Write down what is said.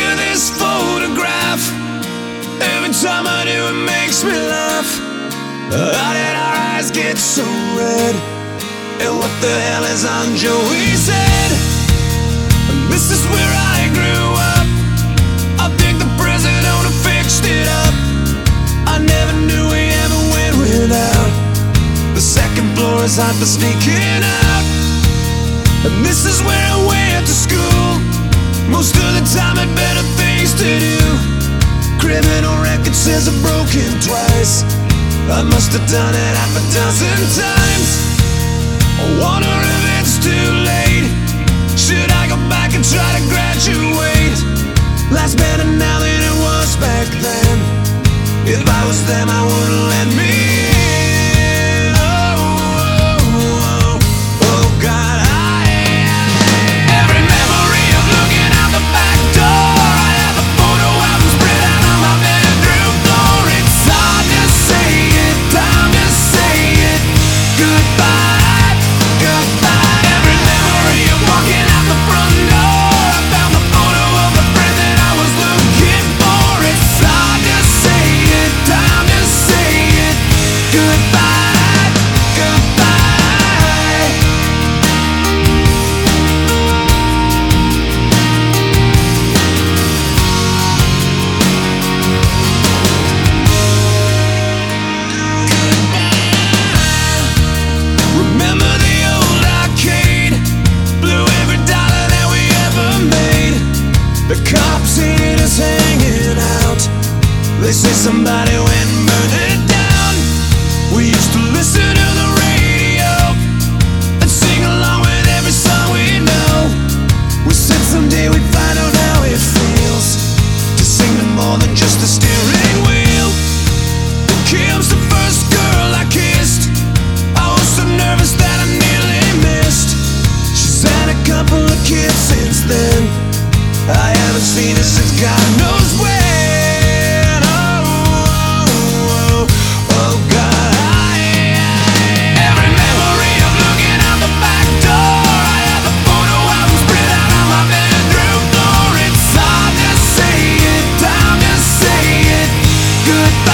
look this photograph. Every time I do, it makes me laugh. How did our eyes get so red? And what the hell is on Joey's head? This is where I grew up. I think the president owner fixed it up. I never knew we ever went without. The second floor is hot for sneaking out. And this is where I went to school. Most of the time had better things to do. Criminal record says I've broken twice. I must have done it half a dozen times. I wonder if it's too late. Should I go back and try to graduate? Life's better now than it was back then. If I was them I would The cop scene is hanging out. They say somebody went and burned it down. We used to listen to goodbye